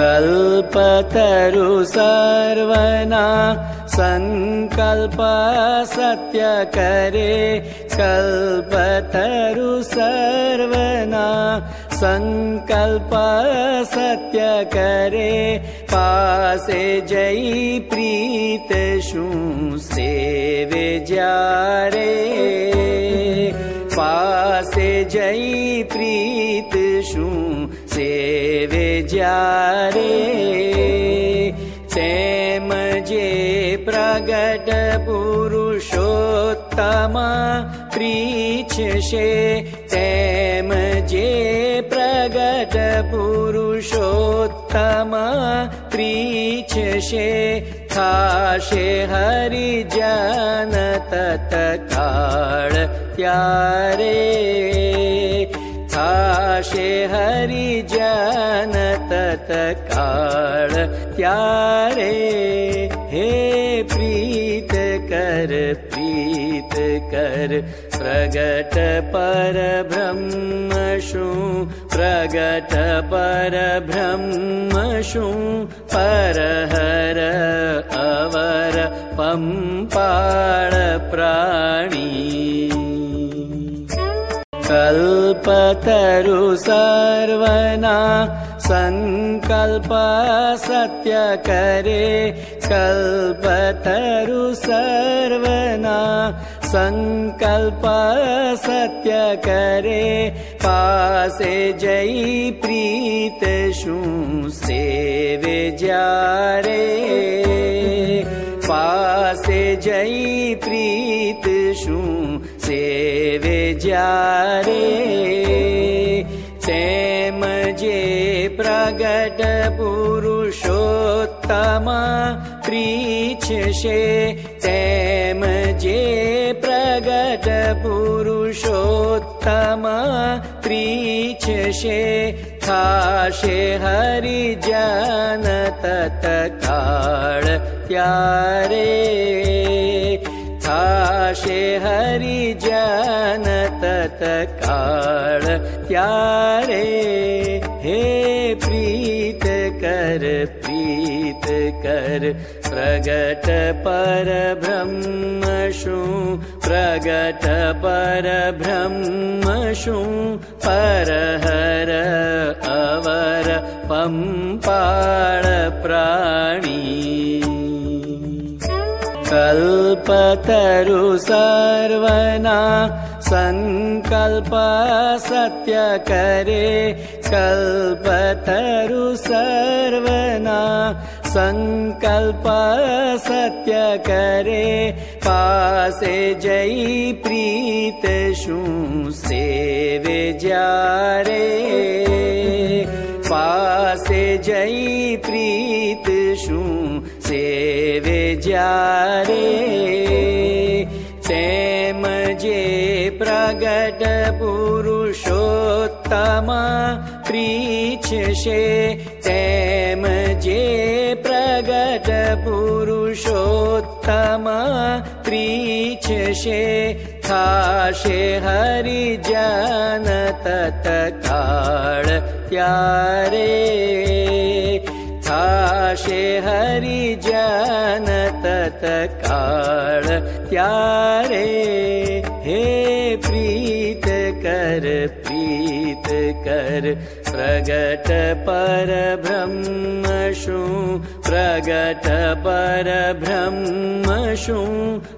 कल्पतरु सर्वना सङ्कल्प सत्य करे कल्पतरु सर्वना सङ्कल्प सत्य करे पासे जय प्रीत शु सेवे जारे पासे जय प्रीत शु सेवे जारे जे प्रगट पुरुषोत्तमा प्रीच्छे तेम जे प्रगट पुरुषोत्तमा प्रीच्छे खाशे हरि जन तत काळ त्यारे हे प्रीत कर प्रीत कर। प्रगट पर ब्रह्मशु प्रगट पर ब्रह्मशु परहर अवर पम्पाळ प्राणी। कल्पतरु सर्वना सङ्कल्प सत्य करे कल्पतरु सर्वना सङ्कल्प सत्य करे पासे प्रीत शु सेवे जारे पुरुषोत्तमा प्रीच्छे तेम जे प्रगट पुरुषोत्तमा प्रीच्छे खाशे हरि जन तत काळ त्यारे। खाशे हरि हे प्रीत कर प्रगट पर प्रगट पर ब्रह्मशु परहर अवर पम्पाळ प्राणी। कल्पतरु सर्वना सङ्कल्प सत्य करे कल्पतरु सर्वना सङ्कल्प सत्य करे पासे जय प्रीत शु सेवे जारे पासे जय प्रीत शु जारे तेम जे प्रगट पुरुषोत्तमा जे प्रगट पुरुषोत्तमा प्रीच्छे खाशे हरि जन तत काळ त्यारे खाशे हरि जन त्यारे हे प्रीत कर प्रीत कर प्रगट पर प्रगट पर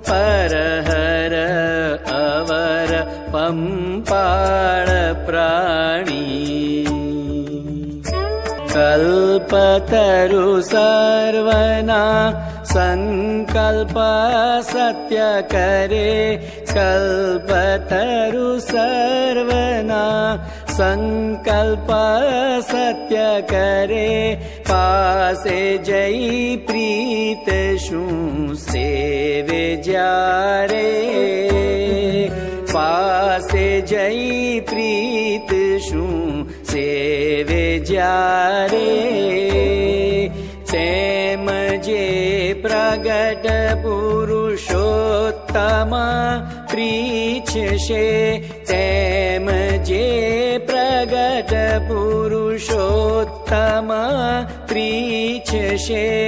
परहर अवर पम्पाळ प्राणी कल्पतरु सर्वना सङ्कल्प सत्य करे कल्पतरु सर्वना सङ्कल्प सत्य करे। पासे जय प्रीत शु सेवे जारे पासे जय प्रीत सेवे जारे सेम जे प्रगट पुरुषोत्तमा प्रीच्छे तेम जे प्रगट पुरुषोत्तमा पुरुषोत्तम प्रीछे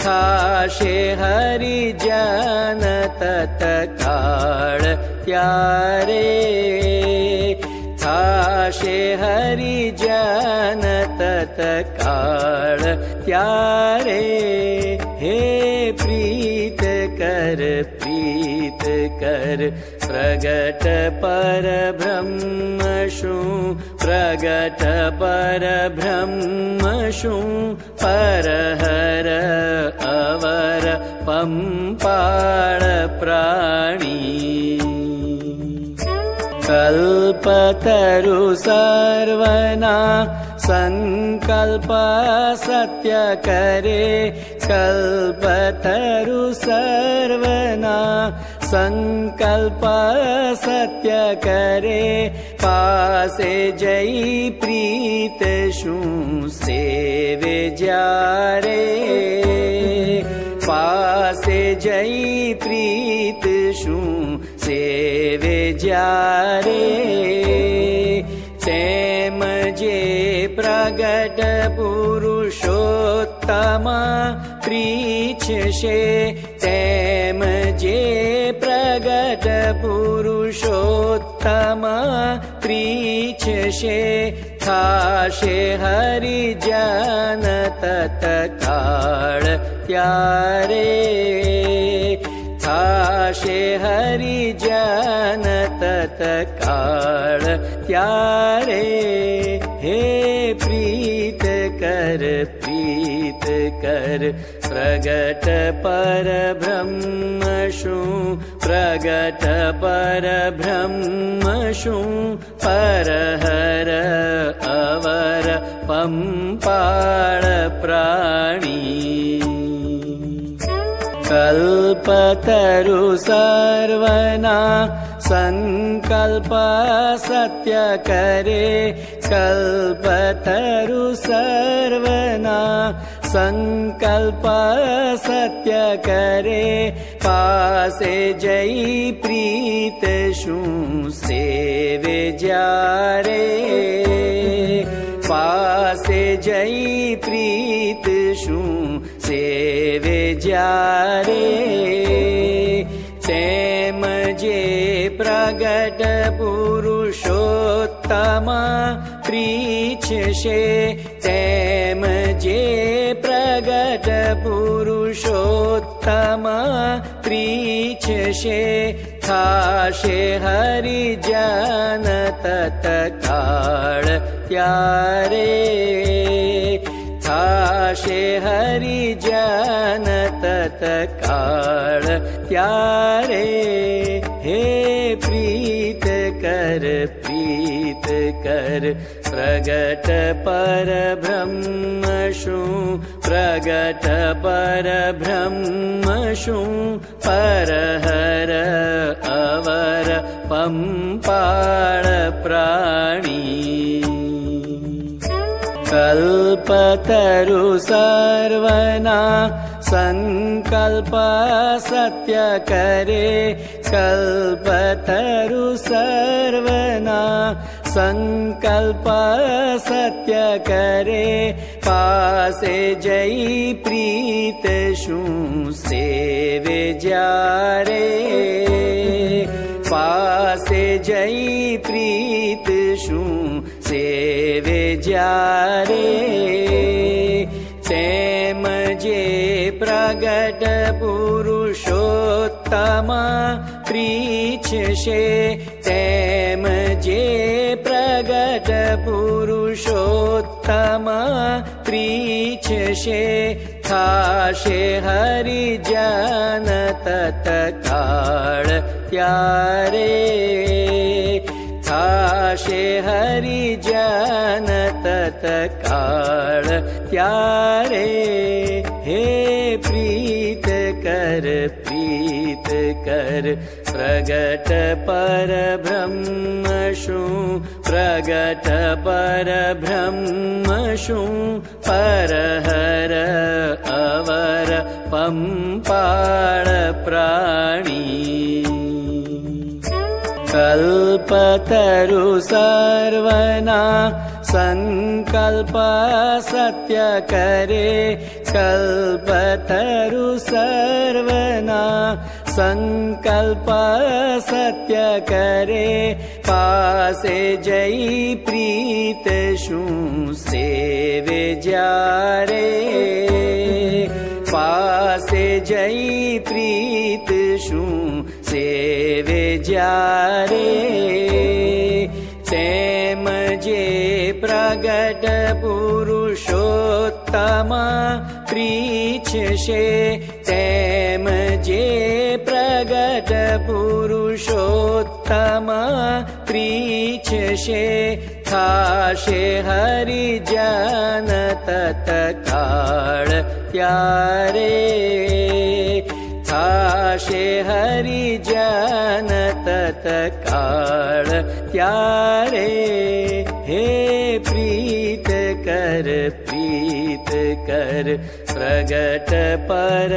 खाशे हरि जन तत काळ त्यारे खाशे हरि जन तत काळ त्यारे हे प्रीत कर प्रीत कर। प्रगट पर ब्रह्मशु प्रगट पर ब्रह्मशु परहर अवर पम्पाळ प्राणी। कल्पतरु सर्वना सङ्कल्प सत्य करे। कल्पतरु सर्वना सङ्कल्प सत्य करे पासे जै प्रीत शु सेवे जारे पासे जै प्रीत शु सेवे जारे तेम जे प्रगट पुरुषोत्तम प्रीछे तेम जे पुरुषोत्तम प्रीछे खाशे हरि जन तत काळ त्यारे खाशे हरि जन तत काळ त्यारे हे प्रीत कर प्रीत कर प्रगट पर प्रगट पर परहर अवर पम्पाळ प्राणी। कल्पतरु सर्वना सङ्कल्प सत्य करे। कल्पतरु सर्वना सङ्कल्प सत्य करे पासे जै प्रीत शु सेवे जारे पासे जै प्रीत शु सेवे जारे तेम जे प्रगट पुरुषोत्तम प्रीछे पुरुषोत्तम प्रीछे खाशे हरि जन तत काळ त्यारे खाशे हरि जन तत काळ त्यारे हे प्रीत कर प्रीत कर प्रगट पर ब्रह्मशु प्रगट पर ब्रह्मशु परहर अवर पम्पाळ प्राणी कल्पतरु सर्वना सङ्कल्प सत्य करे कल्पतरु सर्वना सङ्कल्प सत्य करे पासे जै प्रीत शु सेवे जारे पासे जै प्रीत शु सेवे जारे तेम जे प्रगट पुरुषोत्तम प्रीछे तेम जे प्रगट पुरुषोत्तम प्रीछे खाशे हरि जन तत काळ त्यारे खाशे हरि जन तत काळ त्यारे हे प्रीत कर प्रीत कर प्रगट पर ब्रह्मशु प्रगट पर परहर अवर पम्पाळ प्राणी। कल्पतरु सर्वना सङ्कल्प सत्य करे। कल्पतरु सर्वना सङ्कल्प सत्य करे पासे जै प्रीत शु सेवे पासे जै प्रीत शु सेवे जारे सेम जे प्रगट पुरुषोत्तमा जे प्रगट पुरुषोत्तमा खाशे हरि जन तत काळ त्यारे खाशे हरि जन तत काळ त्यारे हे प्रीत कर प्रीत कर प्रगट पर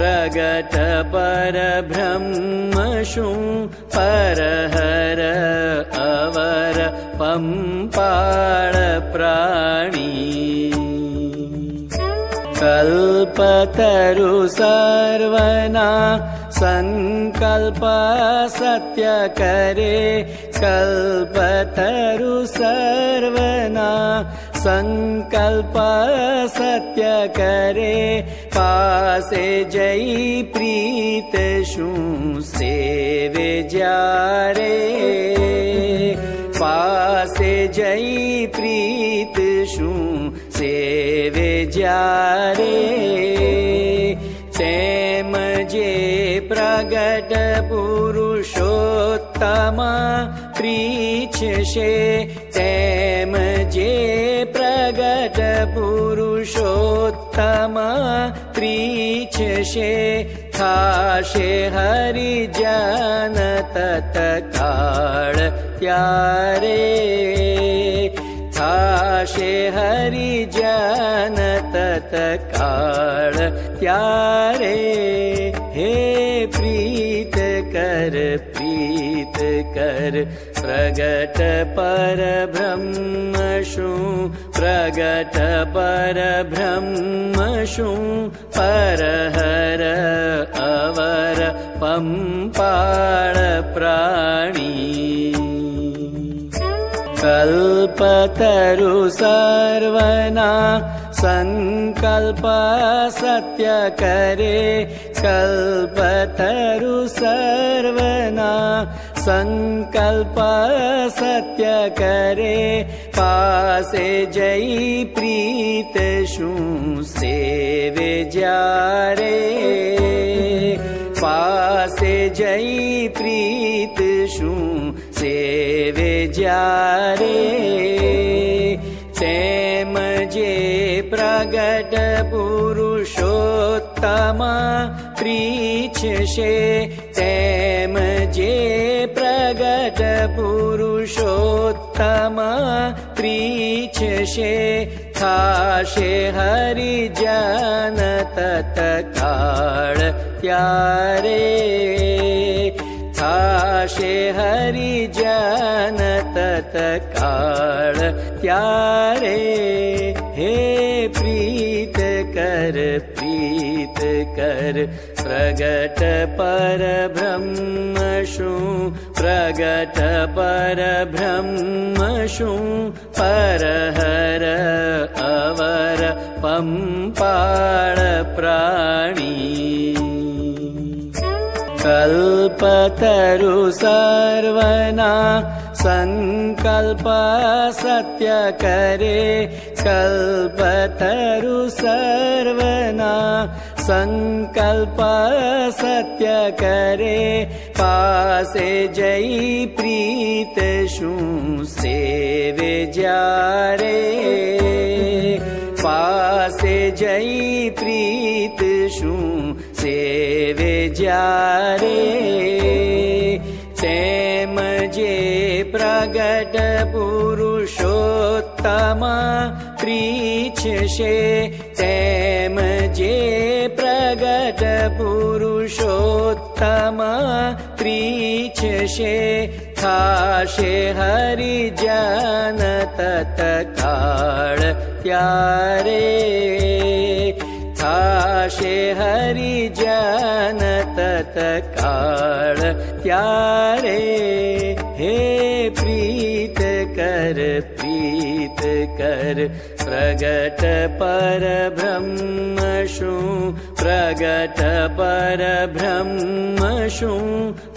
प्रगट पर परहर अवर पम्पाळ प्राणी कल्पतरु सर्वना सङ्कल्प सत्य करे। कल्पतरु सर्वना सङ्कल्प सत्य करे पासे जै प्रीत शु सेवे जारे पासे जै प्रीत शु जारे तेम जे प्रगट पुरुषोत्तमा प्रीच्छे पुरुषोत्तमा प्रीच्छे खाशे हरि जन तत काळ त्यारे खाशे हरि जन तत काळ त्यारे हे प्रीत कर प्रीत कर प्रगट पर ब्रह्मशु प्रगट पर ब्रह्मशु परहर अवर पम्पाळ प्राणी कल्पतरु सर्वना सङ्कल्प सत्य करे कल्पतरु सर्वना सङ्कल्प सत्य करे पासे जै प्रीत शु सेवे जारे पासे जै प्रीत शु सेवे जारे तेम जे प्रगट पुरुषोत्तमा प्रीच्छे तेम जे प्रगट पुरुषोत्तमा प्रीच्छे खाशे हरि जन तत काळ त्यारे खाशे हरि जन काळ त्यारे हे प्रीत कर प्रीत कर प्रगट पर ब्रह्मशु प्रगट पर परहर अवर पम्पाळ प्राणी। कल्पतरु सर्वना सङ्कल्प सत्य करे। कल्पतरु सर्वना सङ्कल्प सत्य करे पासे जै प्रीत शु सेवे जारे पासे जै प्रीत शु सेवे जारे तेम जे प्रगट पुरुषोत्तमा प्रीच्छे थाशे हरि जन तत काळ त्यारे थाशे हरि जन तत काळ त्यारे हे प्रीत कर प्रीत कर प्रगट पर ब्रह्मशु प्रगट पर ब्रह्मशु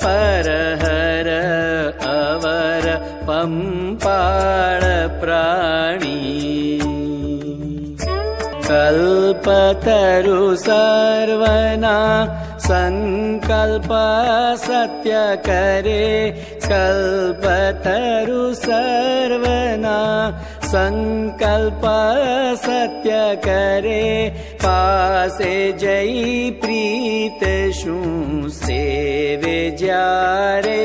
परहर अवर पम्पाळ प्राणी। कल्पतरु सर्वना सङ्कल्प सत्य करे। कल्पतरु सर्वना सङ्कल्प सत्य करे पासे जै प्रीत शु सेवे जारे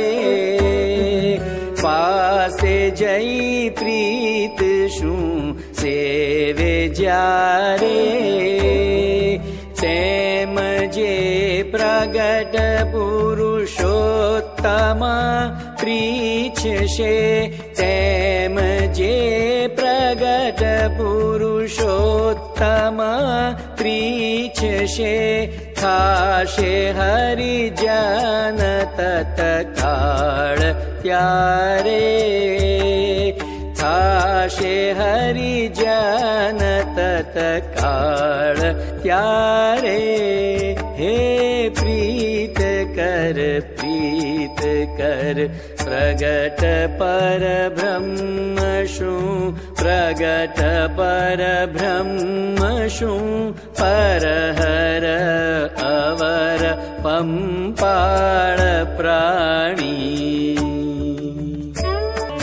पासे जै प्रीत शु सेवे जारे तेम जे प्रगट पुरुषोत्तम प्रीच्छे पुरुषोत्तम प्रीच्छे थाशे हरि जन तत काळ त्यारे थाशे हरि हे प्रीत कर प्रीत कर प्रगट पर ब्रह्मशु प्रगट पर ब्रह्मशु परहर अवर पम्पाळ प्राणी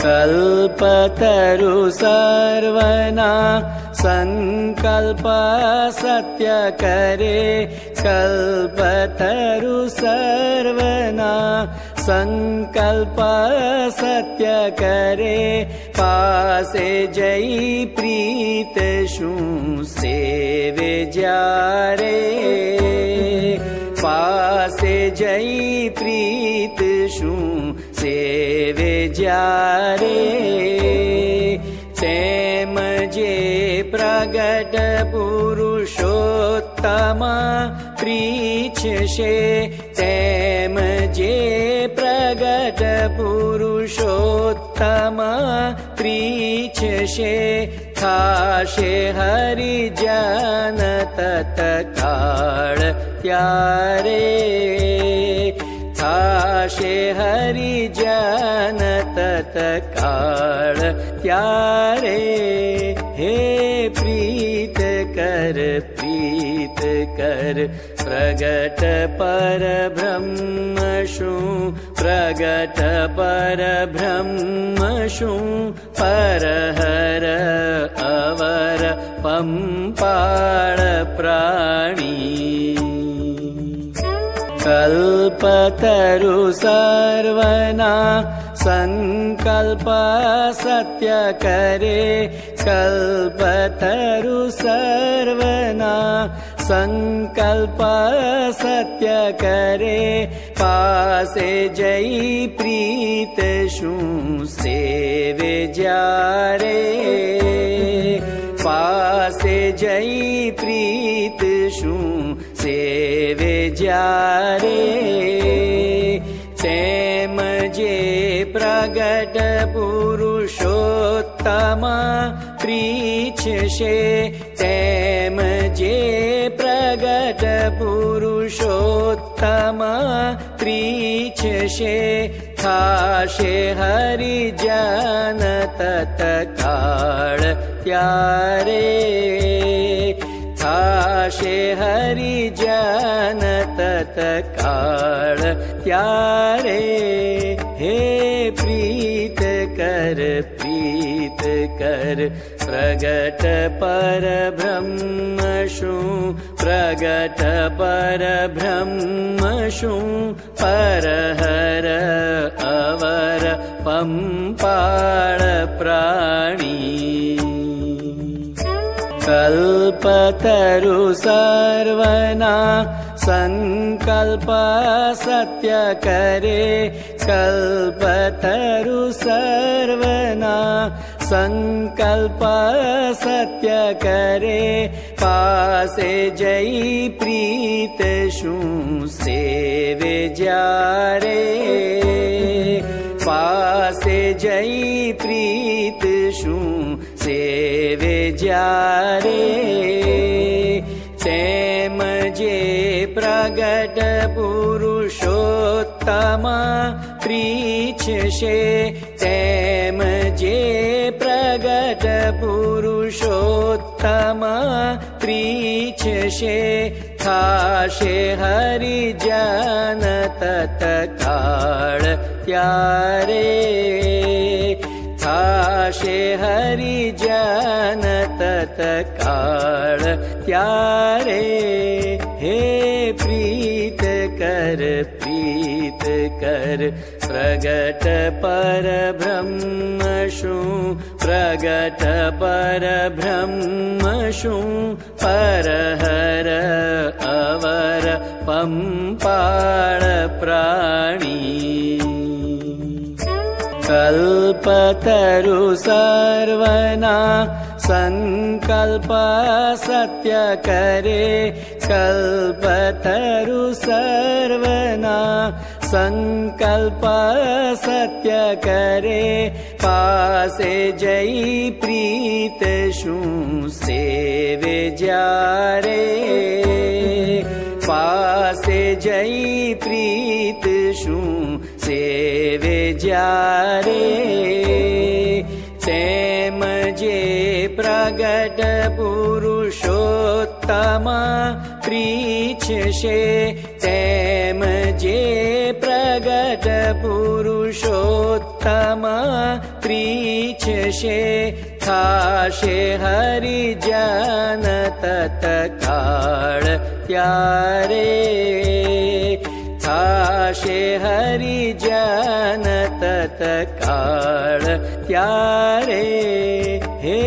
कल्पतरु सर्वना सङ्कल्प सत्य करे कल्पतरु सर्वना सङ्कल्प सत्य करे पासे जै प्रीत शु सेवे जारे पासे जै प्रीत शु सेवे जारे तेम जे प्रगट पुरुषोत्तम जे प्रगट पुरुषोत्तम प्रीच्छे थाशे हरि जन तत काळ त्यारे थाशे हरि हे प्रीत कर प्रीत कर प्रगट पर ब्रह्मशु प्रगट पर ब्रह्मशु परहर अवर पम्पाळ प्राणी कल्पतरु सर्वना सङ्कल्प सत्य करे। कल्पतरु सर्वना सङ्कल्प सत्य करे पासे जै प्रीत शु सेवे जारे। पासे जै प्रीत सेवे जारे। तेम जे प्रगट पुरुषोत्तम प्रीच्छे तेम जे प्रगट पुरुषोत्तम प्रीच्छे थाशे हरि जन थाशे हरि जन तत काळ त्यारे हे प्रीत कर प्रीत कर प्रगट पर ब्रह्मशु प्रगट पर ब्रह्मशु परहर अवर पम्पाळ प्राणी। कल्पतरु सर्वना सङ्कल्प सत्य करे। कल्पतरु सर्वना सङ्कल्प सत्य करे पासे जय प्रीत शु सेवे पासे जय प्रीत जारे। तेम जे प्रगट पुरुषोत्तमा प्रीच्छे तेम जे प्रगट पुरुषोत्तमा प्रीच्छे थाशे हरि जन काळ त्यारे थाशे हरि जन तत काळ त्यारे हे प्रीत कर प्रीत कर प्रगट पर ब्रह्मशु प्रगट पर ब्रह्मशु परहर अवर पम्पाळ प्राणी कल्पतरु सर्वना सङ्कल्प सत्य करे। कल्पतरु सर्वना सङ्कल्प सत्य करे पासे जय प्रीत शु सेवे जारे पासे जय प्रीत शु सेवे जारे तेम जे प्रगट पुरुषोत्तमा प्रीच्छे पुरुषोत्तमा प्रीच्छे थाशे हरि जन तत काळ त्यारे। थाशे हरि जन त्यारे। हे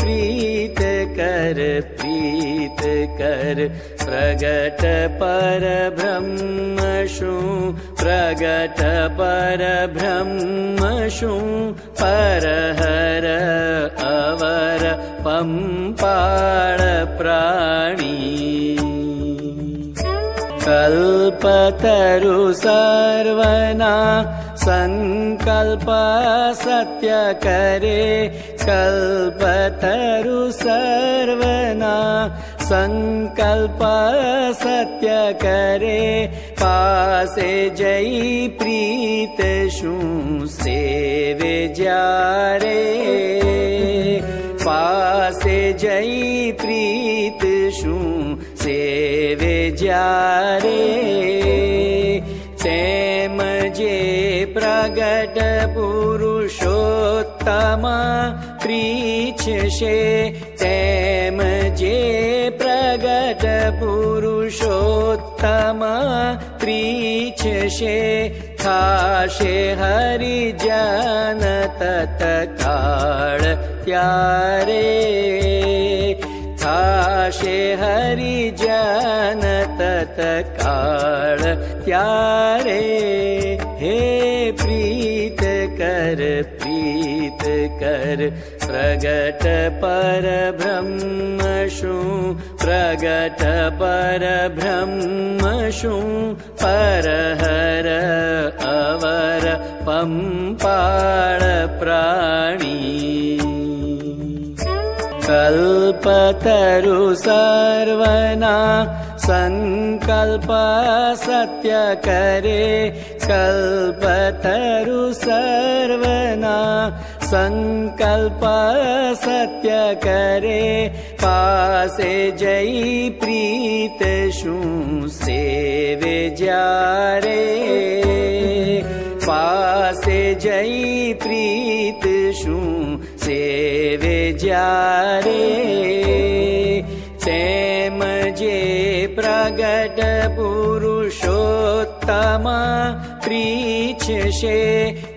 प्रीत कर प्रीत कर प्रगट पर ब्रह्मशु प्रगट पर ब्रह्मशु परहर अवर पम्पाळ प्राणी कल्पतरु सर्वना सङ्कल्प सत्य करे कल्पतरु सर्वना सङ्कल्प सत्य करे पासे जय प्रीत शु सेवे पासे जय प्रीत शु सेवे जारे तेम जे प्रगट पुरुषोत्तमा प्रीच्छे तेम जे प्रगट पुरुषोत्तमा प्रीच्छे थाशे हरि जन तत काळ त्यारे। थाशे हरि त्यारे। हे प्रीत कर प्रीत कर प्रगट पर ब्रह्मशु प्रगट पर ब्रह्मशु परहर अवर पम्पाळ प्राणी कल्पतरु सर्वना सङ्कल्प सत्य करे। कल्पतरु सर्वना सङ्कल्प सत्य करे पासे जय प्रीत शु सेवे पासे जय प्रीत शु सेवे जारे। तेम जे प्रगट पुरुषोत्तमा प्रीच्छे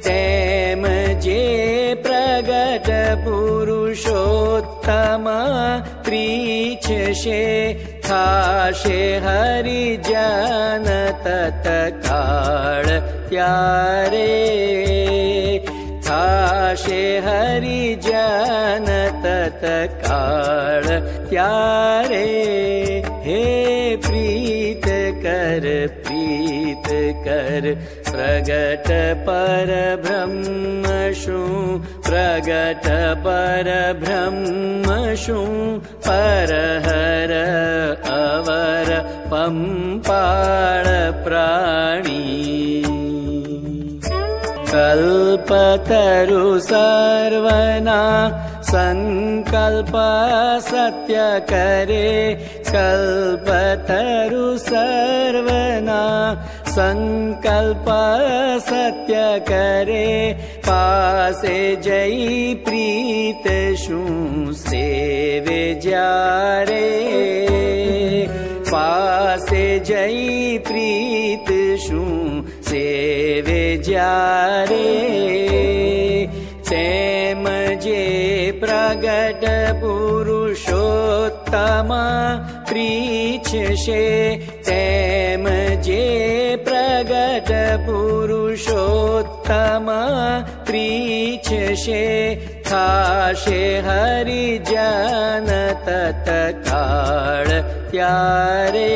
तेम जे प्रगट पुरुषोत्तमा प्रीछशे थाशे हरिजन तत्काळ त्यारे थाशे हरिजन तत्काळ त्यारे हे प्रीत कर प्रीत कर प्रगट पर ब्रह्मशु प्रगट पर परहर अवर पम्पाळ प्राणी कल्पतरु सर्वना सङ्कल्प सत्य करे कल्पतरु सर्वना सङ्कल्प सत्य करे पासे जै प्रीत शु सेवे जारे पासे जै प्रीत शु सेवे जारे जे प्रगट पुरुषोत्तमा प्रीछशे तेम जे प्रगट पुरुषोत्तमा प्रीछशे खाशे हरिजन तत्काळ त्यारे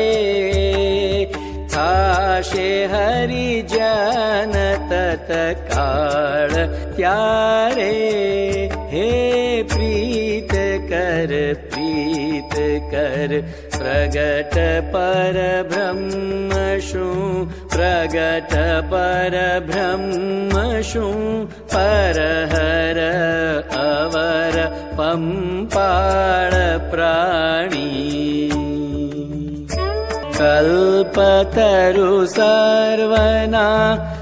खाशे हरिजन तत्काळ त्यारे हे कर प्रीत कर। प्रगट पर ब्रह्मशु प्रगट पर ब्रह्मशु परहर अवर पम्पाळ प्राणी। कल्पतरु सर्वना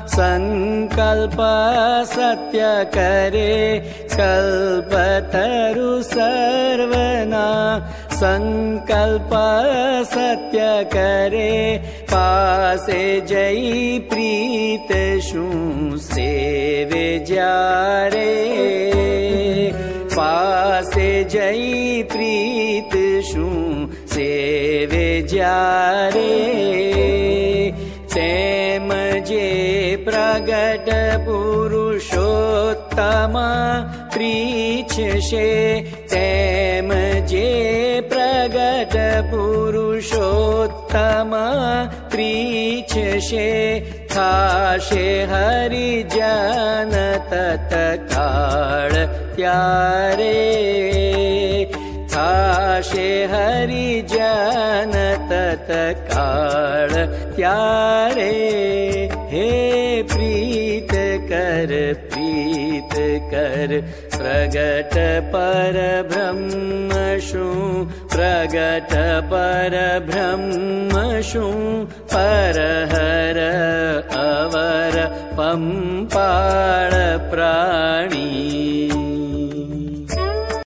सङ्कल्प सत्य करे कल्पतरु सर्वना सङ्कल्प सत्य करे पासे जै प्रीत शु सेवे जारे पासे जै प्रीत सेवे जारे सेम जे प्रगट पुरुषोत्तमा प्रीछशे तेम जे प्रगट पुरुषोत्तमा प्रीछशे खाशे हरिजन तत्काळ त्यारे खाशे हरिजन तत्काळ त्यारे हे प्रीत कर प्रीत कर प्रगट पर ब्रह्मशु प्रगट पर ब्रह्मशु परहर अवर पम्पाळ प्रा